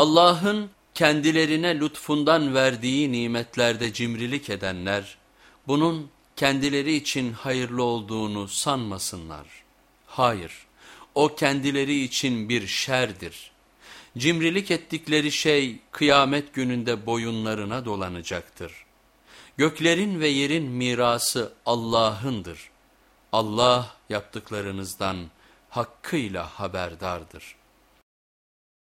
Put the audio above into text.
Allah'ın kendilerine lütfundan verdiği nimetlerde cimrilik edenler, bunun kendileri için hayırlı olduğunu sanmasınlar. Hayır, o kendileri için bir şerdir. Cimrilik ettikleri şey kıyamet gününde boyunlarına dolanacaktır. Göklerin ve yerin mirası Allah'ındır. Allah yaptıklarınızdan hakkıyla haberdardır.''